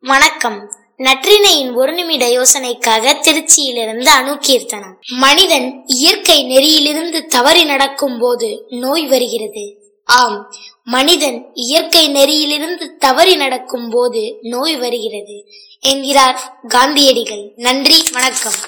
வணக்கம். நற்றினையின் ஒரு நிமிட யோசனைக்காக திருச்சியிலிருந்து அணுகீர்த்தனம். மனிதன் இயற்கை நெறியிலிருந்து தவறி நடக்கும் போது நோய் வருகிறது. ஆம் மனிதன் இயற்கை நெறியிலிருந்து தவறி நடக்கும் போது நோய் வருகிறது என்கிறார் காந்தியடிகள். நன்றி வணக்கம்.